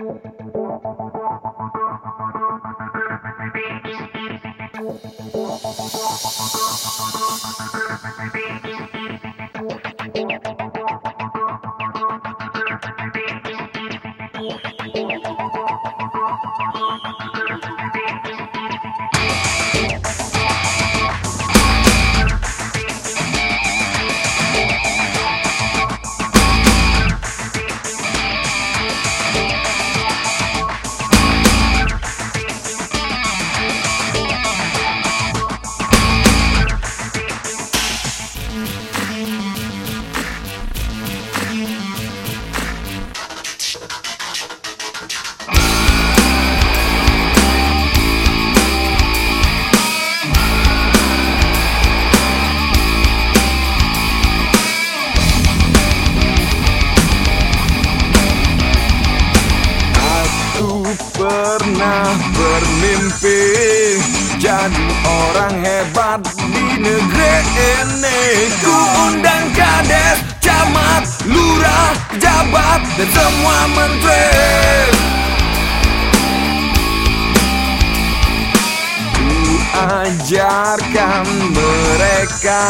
Aku bermimpi Jadi orang hebat di negeri ini. Ku undang kades, camat, lurah, jabat Dan semua menteri. Ku ajarkan mereka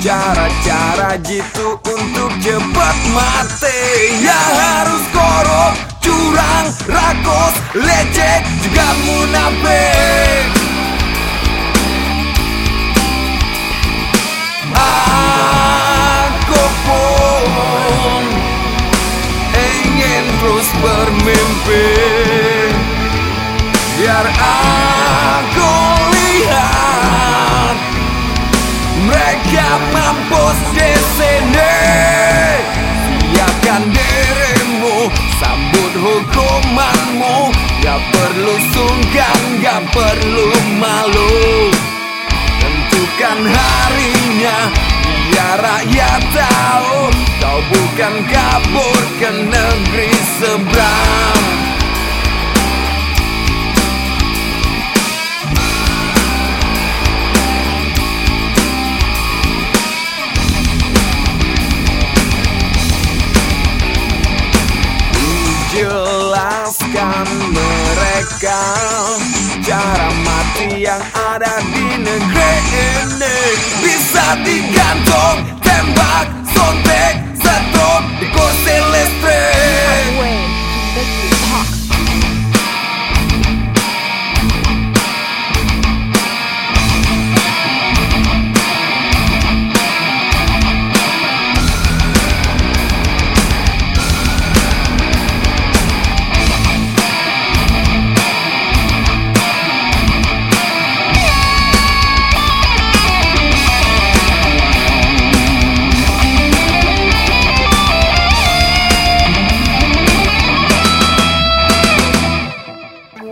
Cara-cara jitu untuk cepat mati lecet Juga munafik Aku pun ingin terus bermimpi. Biar aku lihat mereka mampus di sini. Siapkan dirimu, sambut hukumanmu Gak perlu sungkan, gak perlu malu. Tentukan harinya, biar rakyat tahu. Kau bukan kabur ke negeri seberang. Jelaskan Cara mati yang ada di negeri ini Bisa digantung,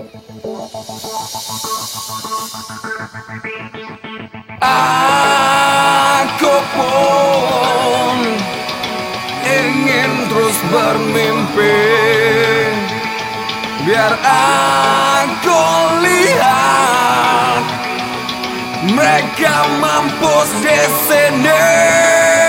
Aku pun ingin terus bermimpi. Biar aku lihat Mereka mampus di sini